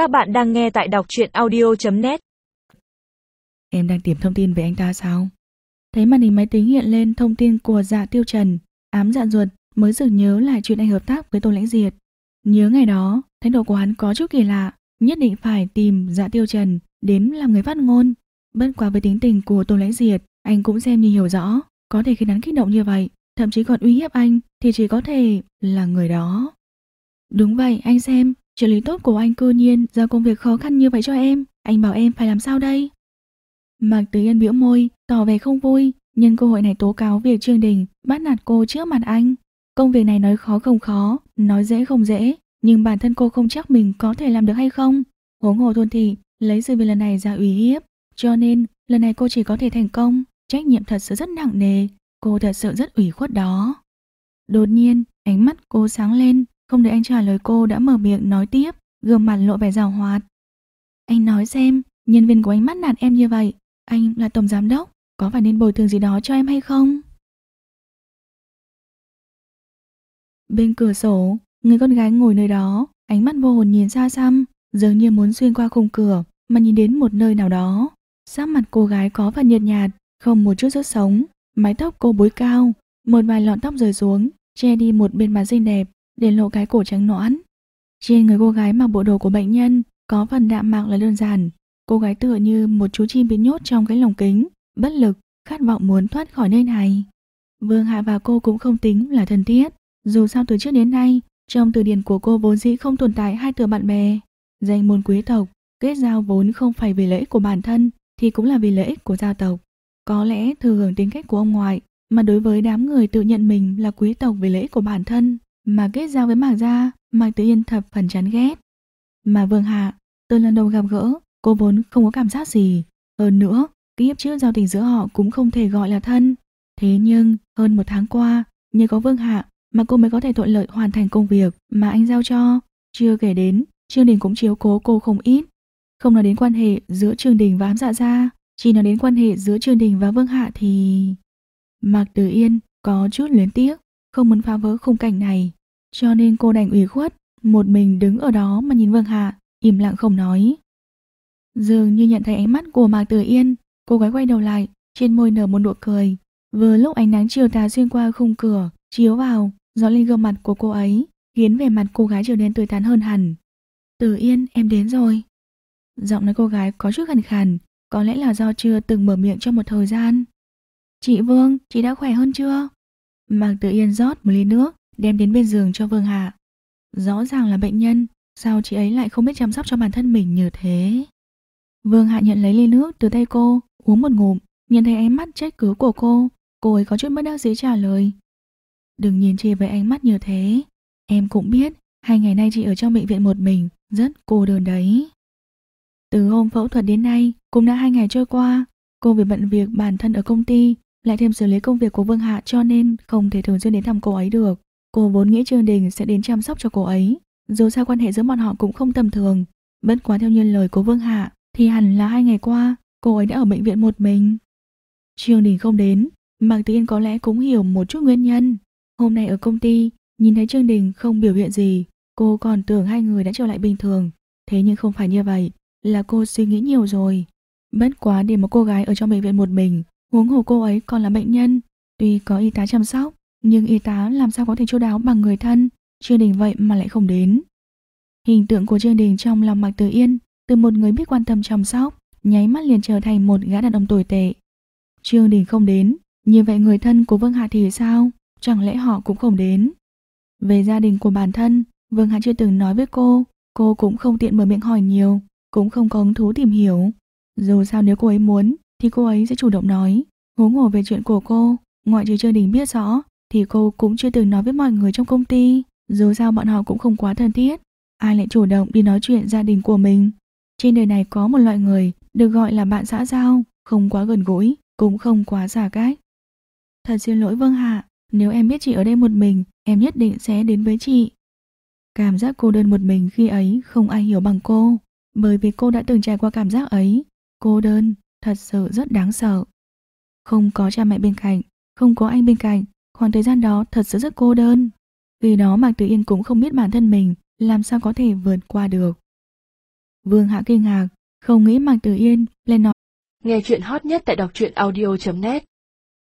Các bạn đang nghe tại đọc truyện audio.net Em đang tìm thông tin về anh ta sao? Thấy màn hình máy tính hiện lên thông tin của dạ tiêu trần, ám dạ ruột mới dừng nhớ lại chuyện anh hợp tác với Tô Lãnh Diệt. Nhớ ngày đó, thái độ của hắn có chút kỳ lạ, nhất định phải tìm dạ tiêu trần đến làm người phát ngôn. Bất quá với tính tình của Tô Lãnh Diệt, anh cũng xem như hiểu rõ, có thể khiến hắn kích động như vậy, thậm chí còn uy hiếp anh thì chỉ có thể là người đó. Đúng vậy, anh xem, trợ lý tốt của anh cư nhiên giao công việc khó khăn như vậy cho em, anh bảo em phải làm sao đây? Mạc Tứ Yên biểu môi, tỏ vẻ không vui, nhân cơ hội này tố cáo việc Trương Đình bắt nạt cô trước mặt anh. Công việc này nói khó không khó, nói dễ không dễ, nhưng bản thân cô không chắc mình có thể làm được hay không. Huống hồ thôn thị lấy sự việc lần này ra ủy hiếp, cho nên lần này cô chỉ có thể thành công, trách nhiệm thật sự rất nặng nề, cô thật sự rất ủy khuất đó. Đột nhiên, ánh mắt cô sáng lên, không để anh trả lời cô đã mở miệng nói tiếp, gương mặt lộ vẻ rào hoạt. Anh nói xem, nhân viên của anh mắt nạt em như vậy, anh là tổng giám đốc, có phải nên bồi thường gì đó cho em hay không? Bên cửa sổ, người con gái ngồi nơi đó, ánh mắt vô hồn nhìn xa xăm, dường như muốn xuyên qua khung cửa mà nhìn đến một nơi nào đó. Sắc mặt cô gái có phần nhợt nhạt, không một chút sức sống, mái tóc cô búi cao, một vài lọn tóc rơi xuống, che đi một bên má xinh đẹp, để lộ cái cổ trắng nõn. Trên người cô gái mặc bộ đồ của bệnh nhân, có phần đạm mạc là đơn giản. Cô gái tựa như một chú chim bị nhốt trong cái lồng kính, bất lực, khát vọng muốn thoát khỏi nơi này. Vương Hạ và cô cũng không tính là thân thiết, dù sao từ trước đến nay, trong từ điển của cô vốn dĩ không tồn tại hai từ bạn bè. Danh môn quý tộc, kết giao vốn không phải vì lợi ích của bản thân, thì cũng là vì lợi ích của gia tộc. Có lẽ thừa hưởng tính cách của ông ngoại, mà đối với đám người tự nhận mình là quý tộc vì lợi ích của bản thân, mà kết giao với Mạc Gia, Mạc Tử Yên thập phần chán ghét. Mà Vương Hạ, từ lần đầu gặp gỡ, cô vốn không có cảm giác gì. Hơn nữa, kiếp trước giao tình giữa họ cũng không thể gọi là thân. Thế nhưng, hơn một tháng qua, nhờ có Vương Hạ mà cô mới có thể thuận lợi hoàn thành công việc mà anh giao cho. Chưa kể đến, Trương Đình cũng chiếu cố cô không ít. Không nói đến quan hệ giữa Trương Đình và ám dạ gia, chỉ nói đến quan hệ giữa Trương Đình và Vương Hạ thì... Mạc Tử Yên có chút luyến tiếc, không muốn phá vỡ khung cảnh này. Cho nên cô đành ủy khuất, một mình đứng ở đó mà nhìn Vương Hạ, im lặng không nói. Dường như nhận thấy ánh mắt của Mạc Tử Yên, cô gái quay đầu lại, trên môi nở một nụ cười. Vừa lúc ánh nắng chiều tà xuyên qua khung cửa, chiếu vào, gió lên gương mặt của cô ấy, khiến vẻ mặt cô gái trở nên tươi tắn hơn hẳn. Tử Yên, em đến rồi. Giọng nói cô gái có chút khàn khàn, có lẽ là do chưa từng mở miệng trong một thời gian. Chị Vương, chị đã khỏe hơn chưa? Mạc Tử Yên rót một ly nước, đem đến bên giường cho Vương Hạ. Rõ ràng là bệnh nhân, sao chị ấy lại không biết chăm sóc cho bản thân mình như thế? Vương Hạ nhận lấy ly nước từ tay cô, uống một ngụm, nhìn thấy ánh mắt trách cứ của cô, cô ấy có chút bất đắc dĩ trả lời. Đừng nhìn chị với ánh mắt như thế, em cũng biết hai ngày nay chị ở trong bệnh viện một mình, rất cô đơn đấy. Từ hôm phẫu thuật đến nay, cũng đã hai ngày trôi qua, cô vì bận việc bản thân ở công ty, lại thêm xử lý công việc của Vương Hạ cho nên không thể thường xuyên đến thăm cô ấy được. Cô vốn nghĩ Trương Đình sẽ đến chăm sóc cho cô ấy, dù sao quan hệ giữa bọn họ cũng không tầm thường. Bất quá theo như lời của Vương Hạ, thì hẳn là hai ngày qua, cô ấy đã ở bệnh viện một mình. Trương Đình không đến, Mạc Tiên có lẽ cũng hiểu một chút nguyên nhân. Hôm nay ở công ty, nhìn thấy Trương Đình không biểu hiện gì, cô còn tưởng hai người đã trở lại bình thường. Thế nhưng không phải như vậy, là cô suy nghĩ nhiều rồi. Bất quá để một cô gái ở trong bệnh viện một mình, huống hồ cô ấy còn là bệnh nhân. Tuy có y tá chăm sóc, nhưng y tá làm sao có thể chu đáo bằng người thân, Trương Đình vậy mà lại không đến. Hình tượng của Trương Đình trong lòng Mạc Tử Yên, từ một người biết quan tâm chăm sóc, nháy mắt liền trở thành một gã đàn ông tồi tệ. Trương Đình không đến, như vậy người thân của Vương Hạ thì sao? Chẳng lẽ họ cũng không đến? Về gia đình của bản thân, Vương Hạ chưa từng nói với cô, cô cũng không tiện mở miệng hỏi nhiều, cũng không có hứng thú tìm hiểu. Dù sao nếu cô ấy muốn, thì cô ấy sẽ chủ động nói. Ngố ngổ về chuyện của cô, ngoại trừ Trương Đình biết rõ, thì cô cũng chưa từng nói với mọi người trong công ty. Dù sao bọn họ cũng không quá thân thiết. Ai lại chủ động đi nói chuyện gia đình của mình. Trên đời này có một loại người được gọi là bạn xã giao, không quá gần gũi, cũng không quá xa cách. Thật xin lỗi Vương Hạ, nếu em biết chị ở đây một mình, em nhất định sẽ đến với chị. Cảm giác cô đơn một mình khi ấy không ai hiểu bằng cô, bởi vì cô đã từng trải qua cảm giác ấy. Cô đơn, thật sự rất đáng sợ. Không có cha mẹ bên cạnh, không có anh bên cạnh, khoảng thời gian đó thật sự rất cô đơn. Vì đó Mạc Tử Yên cũng không biết bản thân mình làm sao có thể vượt qua được. Vương Hạ kinh ngạc, không nghĩ Mạc Tử Yên lên nói. Nghe chuyện hot nhất tại đọc truyện audio.net